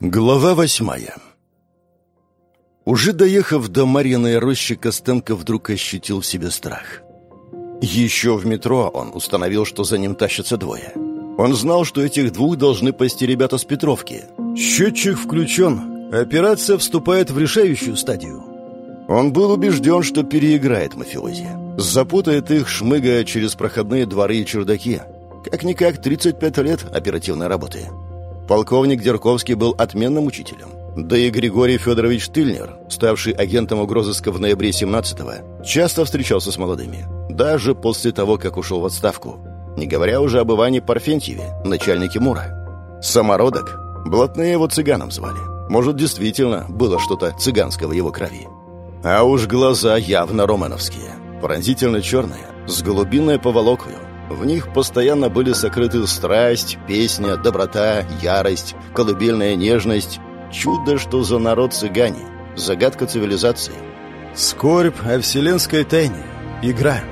Глава восьмая Уже доехав до Марьиной рощи, Костенко вдруг ощутил в себе страх. Еще в метро он установил, что за ним тащатся двое. Он знал, что этих двух должны пасти ребята с Петровки. Счетчик включен. Операция вступает в решающую стадию. Он был убежден, что переиграет мафиози. Запутает их, шмыгая через проходные дворы и чердаки. Как-никак 35 лет оперативной работы. Полковник Дерковский был отменным учителем. Да и Григорий Федорович Тыльнер, ставший агентом угрозыска в ноябре 17-го, часто встречался с молодыми. Даже после того, как ушел в отставку. Не говоря уже об Иване Парфентьеве, начальнике МУРа. Самородок. Блатные его цыганом звали. Может, действительно было что-то цыганского в его крови. А уж глаза явно романовские. Пронзительно черные, с голубиной поволокою, в них постоянно были сокрыты страсть, песня, доброта, ярость, колыбельная нежность. Чудо, что за народ цыгане. Загадка цивилизации. Скорбь о вселенской тайне. Игра.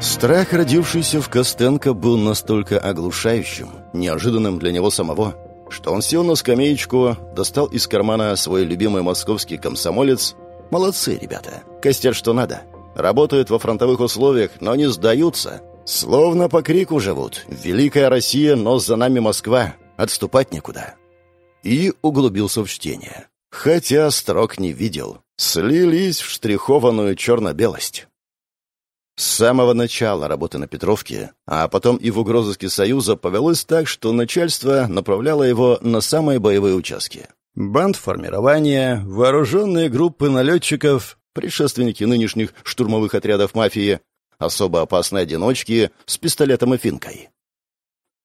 Страх, родившийся в Костенко, был настолько оглушающим, неожиданным для него самого, что он сел на скамеечку, достал из кармана свой любимый московский комсомолец. Молодцы, ребята. Костят что надо. Работают во фронтовых условиях, но не сдаются, Словно по крику живут. Великая Россия, но за нами Москва. Отступать некуда. И углубился в чтение. Хотя строк не видел. Слились в штрихованную черно-белость. С самого начала работы на Петровке, а потом и в угрозыске Союза повелось так, что начальство направляло его на самые боевые участки. Бандформирование, вооруженные группы налетчиков, предшественники нынешних штурмовых отрядов мафии, особо опасные одиночки с пистолетом и финкой.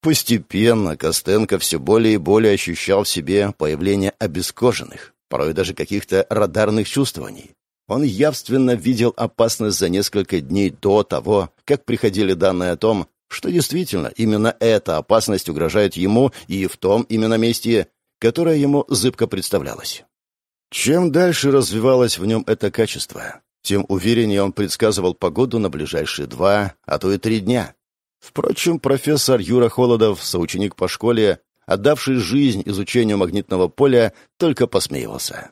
Постепенно Костенко все более и более ощущал в себе появление обескоженных, порой даже каких-то радарных чувствований. Он явственно видел опасность за несколько дней до того, как приходили данные о том, что действительно именно эта опасность угрожает ему и в том именно месте, которое ему зыбко представлялось. Чем дальше развивалось в нем это качество, тем увереннее он предсказывал погоду на ближайшие два, а то и три дня. Впрочем, профессор Юра Холодов, соученик по школе, отдавший жизнь изучению магнитного поля, только посмеивался.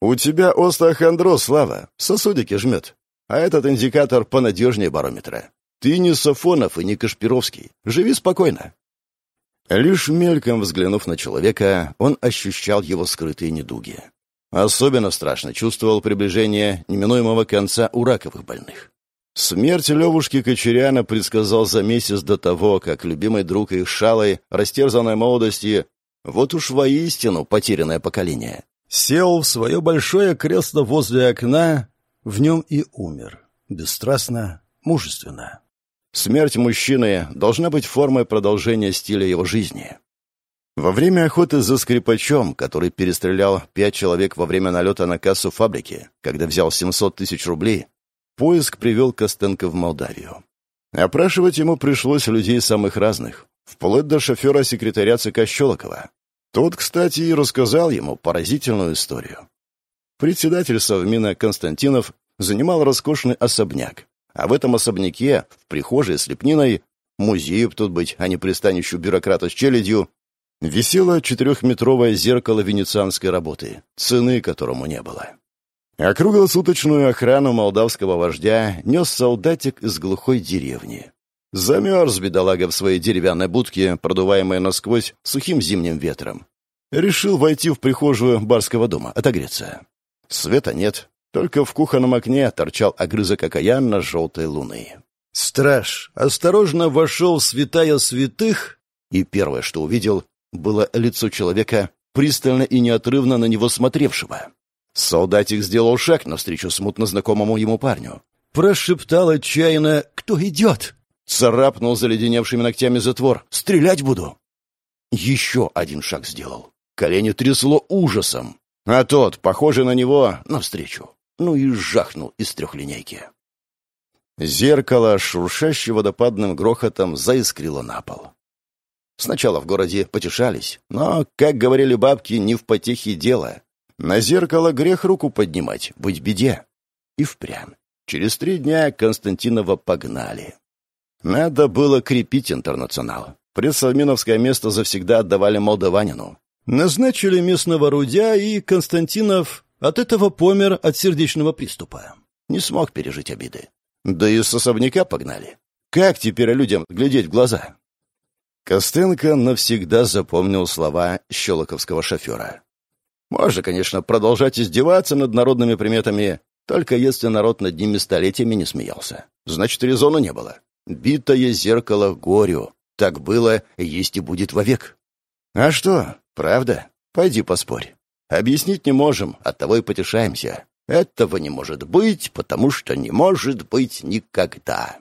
«У тебя остеохондроз, Слава, сосудики жмет. А этот индикатор понадежнее барометра. Ты не Сафонов и не Кашпировский. Живи спокойно». Лишь мельком взглянув на человека, он ощущал его скрытые недуги. Особенно страшно чувствовал приближение неминуемого конца у раковых больных. Смерть Левушки Кочеряна предсказал за месяц до того, как любимый друг их шалой, растерзанной молодости, вот уж воистину потерянное поколение, сел в свое большое кресло возле окна, в нем и умер, бесстрастно, мужественно. Смерть мужчины должна быть формой продолжения стиля его жизни. Во время охоты за скрипачом, который перестрелял пять человек во время налета на кассу фабрики, когда взял 700 тысяч рублей, поиск привел Костенко в Молдавию. Опрашивать ему пришлось людей самых разных, вплоть до шофера-секретаря ЦК Щелокова. Тот, кстати, и рассказал ему поразительную историю. Председатель Совмина Константинов занимал роскошный особняк, а в этом особняке, в прихожей с лепниной, музею тут быть, а не пристанищу бюрократа с челядью, висело четырехметровое зеркало венецианской работы, цены которому не было. А круглосуточную охрану молдавского вождя нес солдатик из глухой деревни. Замерз бедолага в своей деревянной будке, продуваемой насквозь сухим зимним ветром. Решил войти в прихожую барского дома, отогреться. Света нет, только в кухонном окне торчал огрызок окаянно-желтой луны. Страж осторожно вошел в святая святых, и первое, что увидел, было лицо человека, пристально и неотрывно на него смотревшего. Солдатик сделал шаг навстречу смутно знакомому ему парню. Прошептал отчаянно «Кто идет?» Царапнул заледеневшими ногтями затвор. «Стрелять буду!» Еще один шаг сделал. Колени трясло ужасом. А тот, похожий на него, навстречу. Ну и жахнул из трехлинейки. Зеркало, шуршащее водопадным грохотом, заискрило на пол. Сначала в городе потешались, но, как говорили бабки, не в потехе дело. На зеркало грех руку поднимать, быть беде. И впрямь. Через три дня Константинова погнали. Надо было крепить интернационал. Предсалминовское место завсегда отдавали молдаванину. Назначили местного рудя, и Константинов от этого помер от сердечного приступа. Не смог пережить обиды. Да и с особняка погнали. Как теперь людям глядеть в глаза? Костенко навсегда запомнил слова щелоковского шофера. Можно, конечно, продолжать издеваться над народными приметами, только если народ над ними столетиями не смеялся. Значит, резона не было. Битое зеркало горю. Так было, есть и будет вовек. А что, правда? Пойди поспорь. Объяснить не можем, оттого и потешаемся. Этого не может быть, потому что не может быть никогда.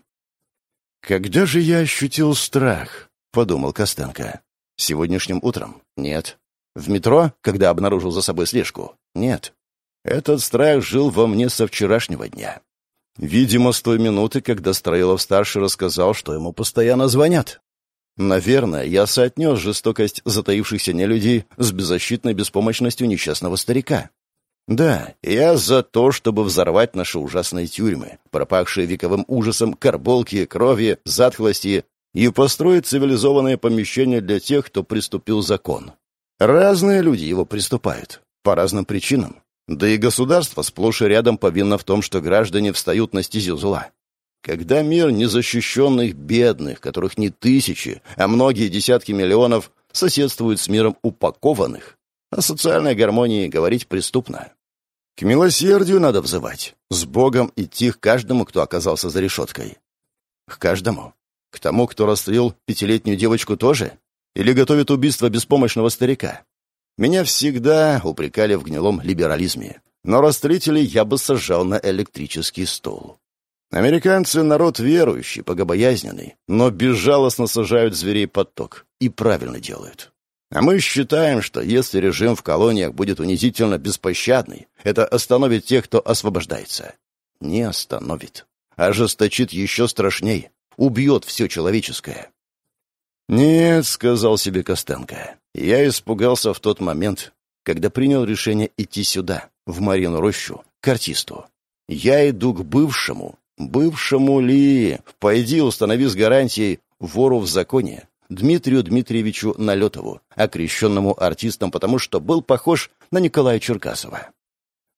«Когда же я ощутил страх?» — подумал Костенко. «Сегодняшним утром? Нет. В метро, когда обнаружил за собой слежку? Нет. Этот страх жил во мне со вчерашнего дня. Видимо, с той минуты, когда Строилов-старший рассказал, что ему постоянно звонят. Наверное, я соотнес жестокость затаившихся нелюдей с беззащитной беспомощностью несчастного старика. Да, я за то, чтобы взорвать наши ужасные тюрьмы, пропахшие вековым ужасом карболки, крови, затхлости, и построить цивилизованное помещение для тех, кто приступил закон. Разные люди его приступают. По разным причинам. Да и государство сплошь и рядом повинно в том, что граждане встают на стезю зла. Когда мир незащищенных бедных, которых не тысячи, а многие десятки миллионов, соседствует с миром упакованных, о социальной гармонии говорить преступно. К милосердию надо взывать, с Богом идти к каждому, кто оказался за решеткой. К каждому. К тому, кто расстрелил пятилетнюю девочку тоже? Или готовит убийство беспомощного старика? Меня всегда упрекали в гнилом либерализме, но растлителей я бы сажал на электрический стол. Американцы — народ верующий, богобоязненный, но безжалостно сажают зверей под ток. И правильно делают. А мы считаем, что если режим в колониях будет унизительно беспощадный, это остановит тех, кто освобождается. Не остановит. Ожесточит еще страшней. Убьет все человеческое. «Нет», — сказал себе Костенко, — «я испугался в тот момент, когда принял решение идти сюда, в Марину рощу, к артисту. Я иду к бывшему, бывшему ли, пойди установи с гарантией вору в законе, Дмитрию Дмитриевичу Налетову, окрещенному артистом, потому что был похож на Николая Черкасова.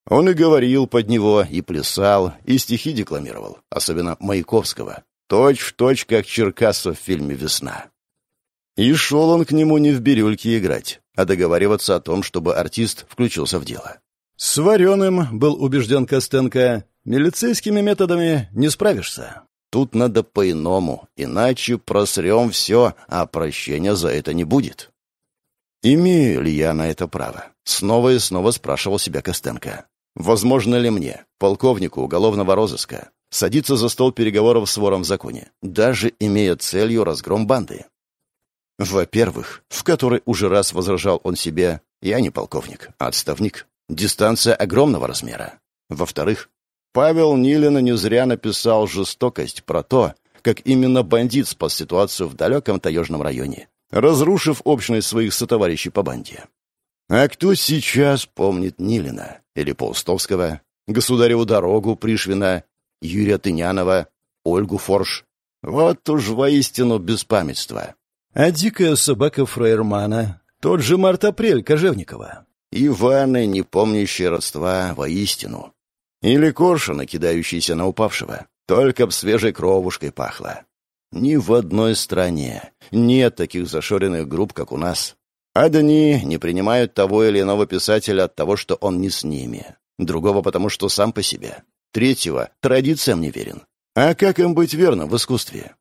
Он и говорил под него, и плясал, и стихи декламировал, особенно Маяковского, точь в точь, как Черкасов в фильме «Весна». И шел он к нему не в бирюльке играть, а договариваться о том, чтобы артист включился в дело. С Вареным, был убежден Костенко, милицейскими методами не справишься. Тут надо по-иному, иначе просрем все, а прощения за это не будет. Имею ли я на это право? Снова и снова спрашивал себя Костенко. Возможно ли мне, полковнику уголовного розыска, садиться за стол переговоров с вором в законе, даже имея целью разгром банды? Во-первых, в который уже раз возражал он себе, я не полковник, а отставник. Дистанция огромного размера. Во-вторых, Павел Нилина не зря написал «Жестокость» про то, как именно бандит спас ситуацию в далеком таежном районе, разрушив общность своих сотоварищей по банде. А кто сейчас помнит Нилина или Полстовского, Государеву дорогу Пришвина, Юрия Тынянова, Ольгу Форш? Вот уж воистину беспамятство. А дикая собака Фрейермана, тот же Март-Апрель Кожевникова. Иваны, не помнящие родства, воистину. Или коршуна, кидающийся на упавшего. Только б свежей кровушкой пахло. Ни в одной стране нет таких зашоренных групп, как у нас. Одни не принимают того или иного писателя от того, что он не с ними. Другого потому, что сам по себе. Третьего традициям не верен. А как им быть верным в искусстве?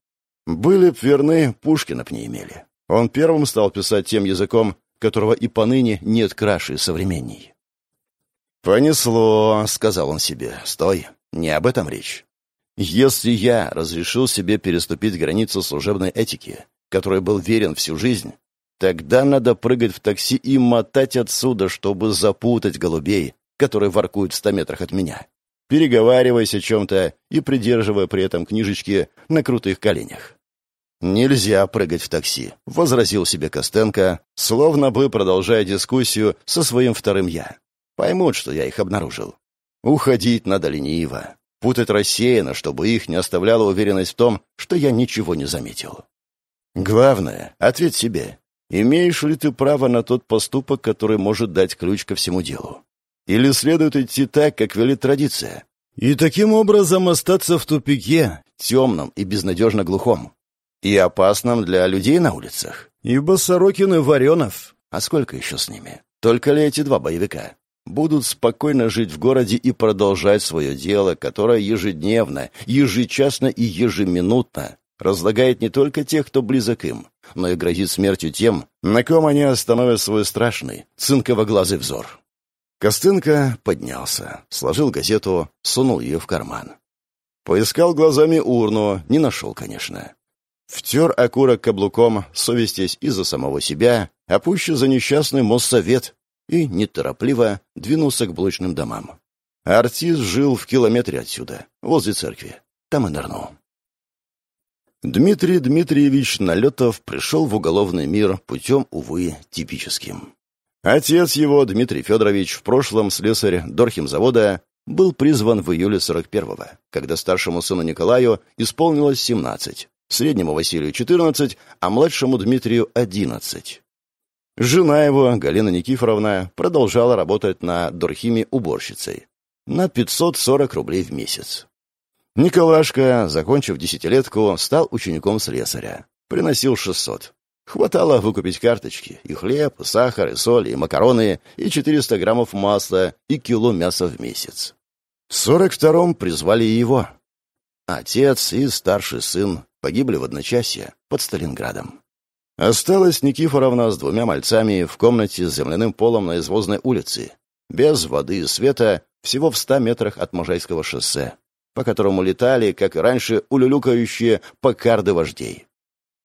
Были б верны, Пушкина б не имели. Он первым стал писать тем языком, которого и поныне нет краше современней. «Понесло», — сказал он себе. «Стой, не об этом речь. Если я разрешил себе переступить границу служебной этики, которой был верен всю жизнь, тогда надо прыгать в такси и мотать отсюда, чтобы запутать голубей, которые воркуют в ста метрах от меня, переговариваясь о чем-то и придерживая при этом книжечки на крутых коленях. «Нельзя прыгать в такси», — возразил себе Костенко, словно бы продолжая дискуссию со своим вторым «я». Поймут, что я их обнаружил. Уходить надо лениво, путать рассеянно, чтобы их не оставляла уверенность в том, что я ничего не заметил. Главное — ответь себе, Имеешь ли ты право на тот поступок, который может дать ключ ко всему делу? Или следует идти так, как велит традиция? И таким образом остаться в тупике, темном и безнадежно глухом. И опасном для людей на улицах. Ибо Сорокин и Варенов. А сколько еще с ними? Только ли эти два боевика? Будут спокойно жить в городе и продолжать свое дело, которое ежедневно, ежечасно и ежеминутно разлагает не только тех, кто близок им, но и грозит смертью тем, на ком они остановят свой страшный, цинковоглазый взор. Костынка поднялся, сложил газету, сунул ее в карман. Поискал глазами урну, не нашел, конечно. Втер окурок каблуком, совестясь из-за самого себя, а пуще за несчастный моссовет, и неторопливо двинулся к блочным домам. Артист жил в километре отсюда, возле церкви. Там и нырнул. Дмитрий Дмитриевич Налетов пришел в уголовный мир путем, увы, типическим. Отец его, Дмитрий Федорович, в прошлом слесарь Дорхимзавода, был призван в июле 41-го, когда старшему сыну Николаю исполнилось 17, среднему Василию 14, а младшему Дмитрию 11. Жена его, Галина Никифоровна, продолжала работать на Дорхиме уборщицей на 540 рублей в месяц. Николашка, закончив десятилетку, стал учеником слесаря. Приносил 600. Хватало выкупить карточки. И хлеб, и сахар, и соль, и макароны, и 400 граммов масла, и кило мяса в месяц. В 42-м призвали его. Отец и старший сын погибли в одночасье под Сталинградом. Осталась Никифоровна с двумя мальцами в комнате с земляным полом на извозной улице, без воды и света, всего в ста метрах от Можайского шоссе по которому летали, как и раньше, улюлюкающие покарды вождей.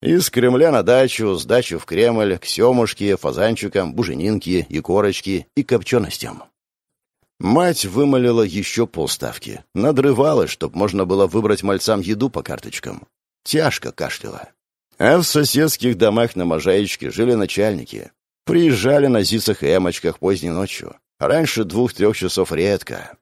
Из Кремля на дачу, с дачи в Кремль, к семушке, фазанчикам, буженинке и корочке и копченостям. Мать вымолила еще полставки, надрывалась, чтоб можно было выбрать мальцам еду по карточкам. Тяжко кашляла. А в соседских домах на Можаечке жили начальники. Приезжали на зицах и эмочках поздней ночью. Раньше двух-трех часов редко.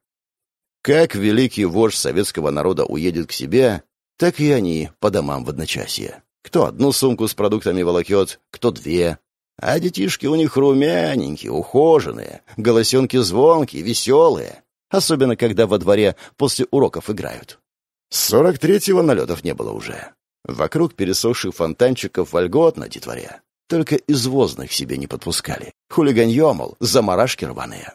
Как великий вождь советского народа уедет к себе, так и они по домам в одночасье. Кто одну сумку с продуктами волокет, кто две. А детишки у них румяненькие, ухоженные, голосенки звонкие, веселые. Особенно, когда во дворе после уроков играют. Сорок третьего налетов не было уже. Вокруг пересохших фонтанчиков вольготно детворе. Только извозных себе не подпускали. Хулиганье, мол, заморашки рваные.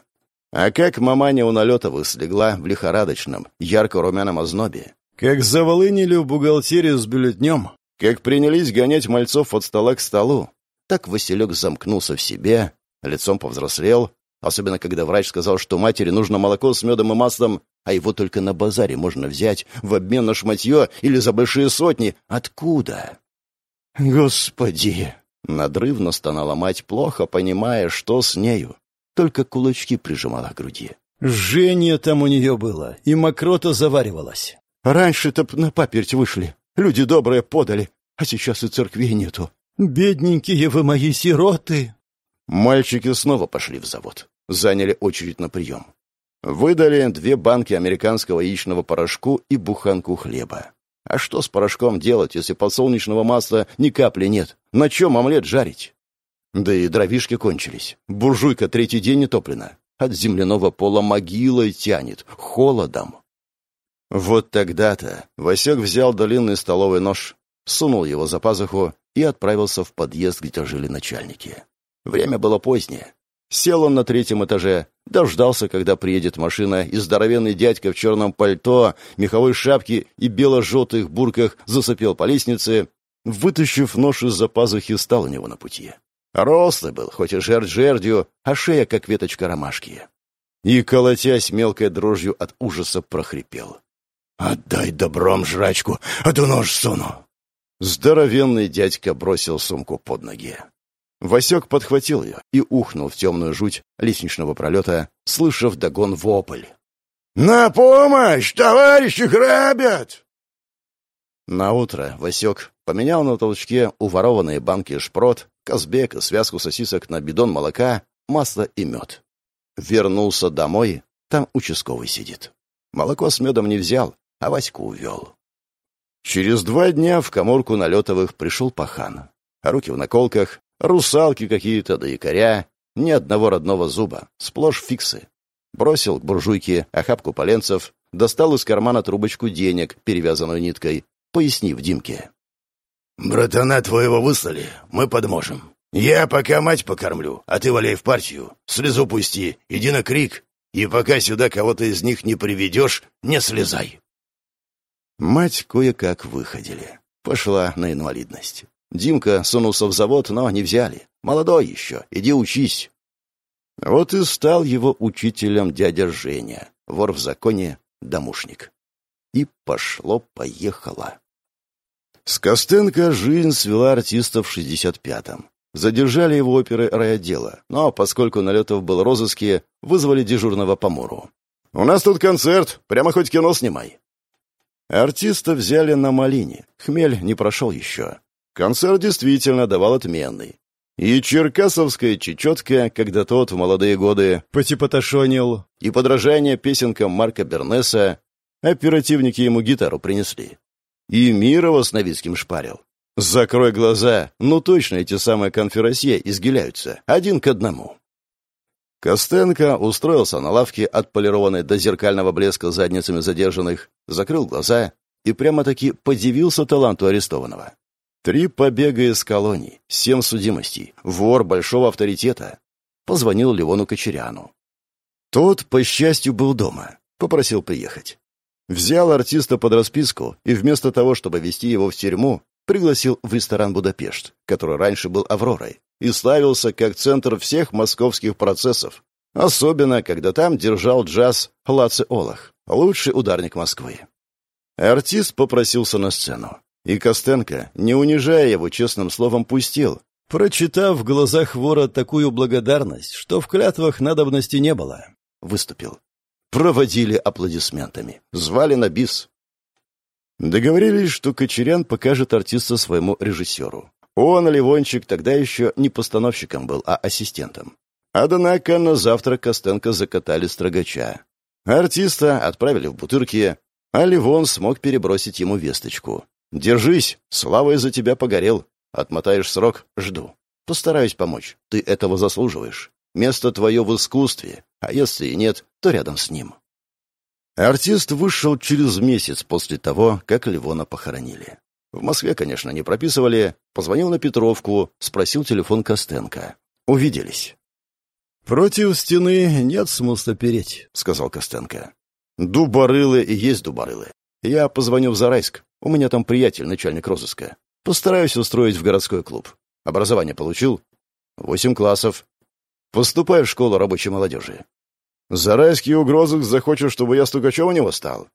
А как маманя у Налетовых слегла в лихорадочном, ярко-румяном ознобе. Как заволынили в бухгалтерию с бюллетнем. Как принялись гонять мальцов от стола к столу. Так Василек замкнулся в себе, лицом повзрослел, особенно когда врач сказал, что матери нужно молоко с медом и маслом, а его только на базаре можно взять в обмен на шматье или за большие сотни. Откуда? «Господи!» — надрывно стонала мать, плохо понимая, что с нею только кулачки прижимала к груди. Жжение там у нее было, и мокрота заваривалась. Раньше-то на паперть вышли, люди добрые подали, а сейчас и церкви нету. Бедненькие вы мои сироты!» Мальчики снова пошли в завод, заняли очередь на прием. Выдали две банки американского яичного порошку и буханку хлеба. А что с порошком делать, если подсолнечного масла ни капли нет? На чем омлет жарить? Да и дровишки кончились. Буржуйка третий день не топлена. От земляного пола могилой тянет, холодом. Вот тогда-то Васек взял длинный столовый нож, сунул его за пазуху и отправился в подъезд, где жили начальники. Время было позднее. Сел он на третьем этаже, дождался, когда приедет машина, и здоровенный дядька в черном пальто, меховой шапке и бело-желтых бурках засыпел по лестнице, вытащив нож из-за пазухи, стал у него на пути. Рослый был, хоть и жердь жердью, а шея, как веточка ромашки. И, колотясь мелкой дрожью от ужаса, прохрипел. «Отдай добром жрачку, а то нож суну!» Здоровенный дядька бросил сумку под ноги. Васек подхватил ее и ухнул в темную жуть лестничного пролета, слышав догон вопль. «На помощь! Товарищи грабят!» Наутро Васек поменял на толчке уворованные банки шпрот Казбек связку сосисок на бидон молока, масло и мед. Вернулся домой, там участковый сидит. Молоко с медом не взял, а Ваську увел. Через два дня в коморку Налетовых пришел пахан. Руки в наколках, Русалки какие-то, да якоря. Ни одного родного зуба. Сплошь фиксы. Бросил к буржуйке охапку поленцев, достал из кармана трубочку денег, перевязанную ниткой, пояснив Димке. «Братана твоего выслали, мы подможем. Я пока мать покормлю, а ты валяй в партию. Слезу пусти, иди на крик, и пока сюда кого-то из них не приведешь, не слезай». Мать кое-как выходили. Пошла на инвалидность. Димка сунулся в завод, но не взяли. Молодой еще, иди учись. Вот и стал его учителем дядя Женя, вор в законе, домушник. И пошло-поехало. С Костенко жизнь свела артиста в 65-м. Задержали его оперы райотдела, но, поскольку Налетов был розыске, вызвали дежурного по мору. «У нас тут концерт, прямо хоть кино снимай». Артиста взяли на малине, хмель не прошел еще. Концерт действительно давал отменный. И черкасовская чечетка, когда тот в молодые годы потипотошонил, и подражание песенкам Марка Бернеса, оперативники ему гитару принесли. И Мирова с Новицким шпарил. Закрой глаза, ну точно эти самые конферансье изгиляются, один к одному. Костенко устроился на лавке, отполированной до зеркального блеска задницами задержанных, закрыл глаза и прямо-таки подивился таланту арестованного. Три побега из колоний, семь судимостей, вор большого авторитета. Позвонил Левону Кочеряну. Тот, по счастью, был дома. Попросил приехать. Взял артиста под расписку и вместо того, чтобы вести его в тюрьму, пригласил в ресторан «Будапешт», который раньше был «Авророй», и славился как центр всех московских процессов. Особенно, когда там держал джаз Лаци Олах, лучший ударник Москвы. Артист попросился на сцену. И Костенко, не унижая его честным словом, пустил, прочитав в глазах вора такую благодарность, что в клятвах надобности не было. Выступил. Проводили аплодисментами. Звали на бис. Договорились, что Кочерян покажет артиста своему режиссеру. Он, Ливончик, тогда еще не постановщиком был, а ассистентом. Однако на завтра Костенко закатали строгача. Артиста отправили в бутырки, а Ливон смог перебросить ему весточку. Держись, славой за тебя погорел. Отмотаешь срок — жду. Постараюсь помочь. Ты этого заслуживаешь. Место твое в искусстве, а если и нет, то рядом с ним. Артист вышел через месяц после того, как Ливона похоронили. В Москве, конечно, не прописывали. Позвонил на Петровку, спросил телефон Костенко. Увиделись. «Против стены нет смысла переть», — сказал Костенко. «Дубарылы и есть дубарылы. Я позвоню в Зарайск. У меня там приятель, начальник розыска. Постараюсь устроить в городской клуб. Образование получил? Восемь классов. Поступаю в школу рабочей молодежи. Зарайский угрозы захочет, чтобы я стукачом у него стал.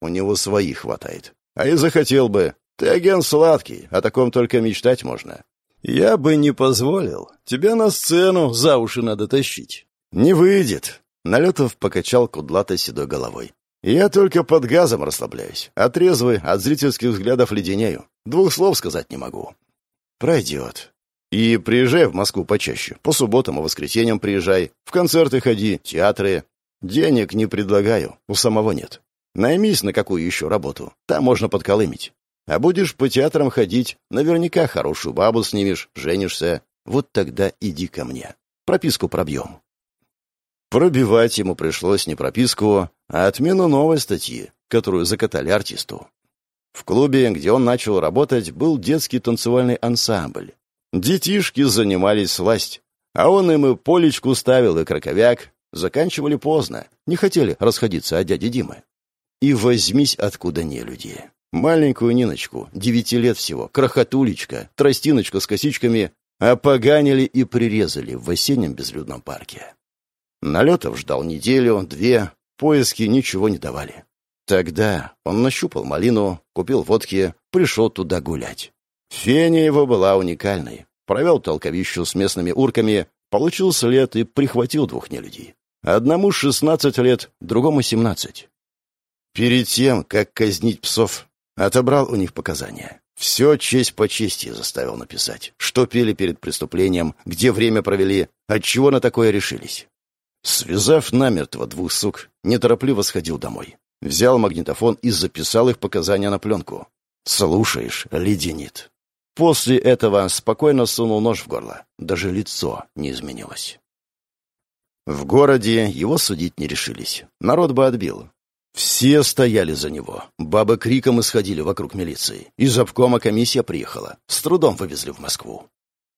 У него своих хватает. А и захотел бы. Ты агент сладкий, о таком только мечтать можно. Я бы не позволил. Тебя на сцену за уши надо тащить. Не выйдет. Налетов покачал кудлатой седой головой. Я только под газом расслабляюсь, а трезвый от зрительских взглядов леденею. Двух слов сказать не могу. Пройдет. И приезжай в Москву почаще. По субботам и воскресеньям приезжай. В концерты ходи, театры. Денег не предлагаю, у самого нет. Наймись на какую еще работу. Там можно подколымить. А будешь по театрам ходить, наверняка хорошую бабу снимешь, женишься. Вот тогда иди ко мне. Прописку пробьем. Пробивать ему пришлось не прописку, а отмену новой статьи, которую закатали артисту. В клубе, где он начал работать, был детский танцевальный ансамбль. Детишки занимались сласть, а он им и полечку ставил, и краковяк. Заканчивали поздно, не хотели расходиться от дяди Димы. И возьмись откуда не люди. Маленькую Ниночку, девяти лет всего, крохотулечка, тростиночка с косичками, опоганили и прирезали в осеннем безлюдном парке. Налетов ждал неделю, две, поиски ничего не давали. Тогда он нащупал малину, купил водки, пришел туда гулять. Феня его была уникальной. Провел толковищу с местными урками, получил след и прихватил двух нелюдей. Одному шестнадцать лет, другому семнадцать. Перед тем, как казнить псов, отобрал у них показания. Все честь по чести заставил написать. Что пели перед преступлением, где время провели, от чего на такое решились. Связав намертво двух сук, неторопливо сходил домой. Взял магнитофон и записал их показания на пленку. Слушаешь, леденит. После этого спокойно сунул нож в горло. Даже лицо не изменилось. В городе его судить не решились. Народ бы отбил. Все стояли за него. Бабы криком исходили вокруг милиции. Из обкома комиссия приехала. С трудом вывезли в Москву.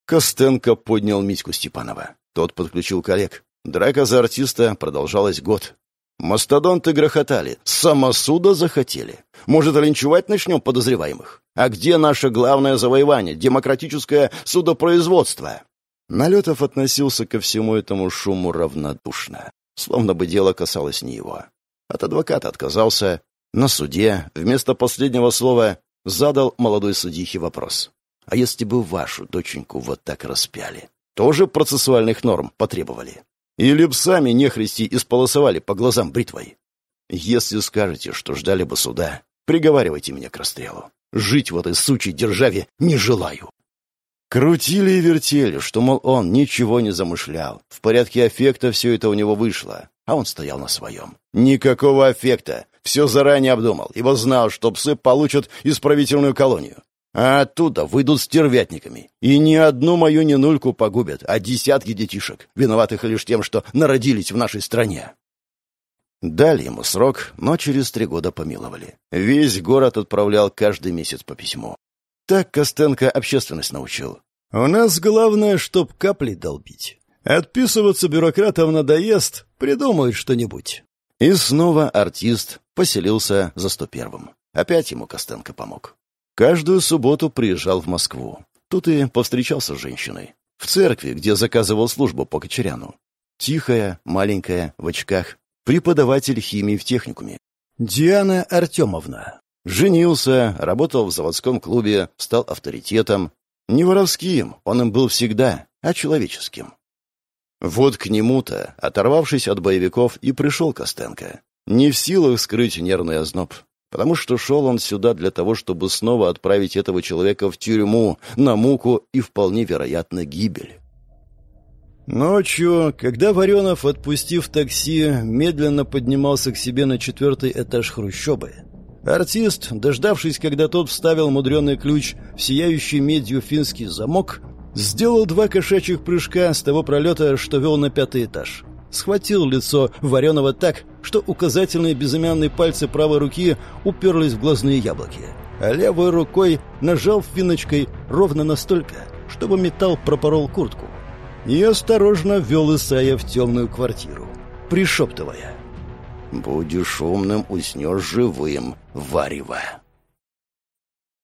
Костенко поднял Митьку Степанова. Тот подключил коллег. Драка за артиста продолжалась год. Мастодонты грохотали. Самосуда захотели. Может, линчевать начнем подозреваемых? А где наше главное завоевание — демократическое судопроизводство? Налетов относился ко всему этому шуму равнодушно, словно бы дело касалось не его. От адвоката отказался. На суде вместо последнего слова задал молодой судьихе вопрос. «А если бы вашу доченьку вот так распяли? Тоже процессуальных норм потребовали?» Или б сами нехристи исполосовали по глазам бритвой? Если скажете, что ждали бы суда, приговаривайте меня к расстрелу. Жить в этой сучей державе не желаю. Крутили и вертели, что, мол, он ничего не замышлял. В порядке аффекта все это у него вышло, а он стоял на своем. Никакого аффекта. Все заранее обдумал, ибо знал, что псы получат исправительную колонию. А оттуда выйдут стервятниками. И ни одну мою ненульку погубят, а десятки детишек, виноватых лишь тем, что народились в нашей стране. Дали ему срок, но через три года помиловали. Весь город отправлял каждый месяц по письму. Так Костенко общественность научил. «У нас главное, чтоб капли долбить. Отписываться бюрократам надоест, придумают что-нибудь». И снова артист поселился за 101-м. Опять ему Костенко помог. Каждую субботу приезжал в Москву. Тут и повстречался с женщиной. В церкви, где заказывал службу по Кочеряну. Тихая, маленькая, в очках. Преподаватель химии в техникуме. Диана Артемовна. Женился, работал в заводском клубе, стал авторитетом. Не воровским, он им был всегда, а человеческим. Вот к нему-то, оторвавшись от боевиков, и пришел Костенко. Не в силах скрыть нервный озноб потому что шел он сюда для того, чтобы снова отправить этого человека в тюрьму, на муку и вполне вероятно гибель. Ночью, когда Варенов, отпустив такси, медленно поднимался к себе на четвертый этаж хрущобы, артист, дождавшись, когда тот вставил мудреный ключ в сияющий медью финский замок, сделал два кошачьих прыжка с того пролета, что вел на пятый этаж схватил лицо Вареного так, что указательные безымянные пальцы правой руки уперлись в глазные яблоки, а левой рукой нажал финочкой ровно настолько, чтобы металл пропорол куртку. И осторожно ввел Исая в темную квартиру, пришептывая. «Будешь умным, уснешь живым, варево».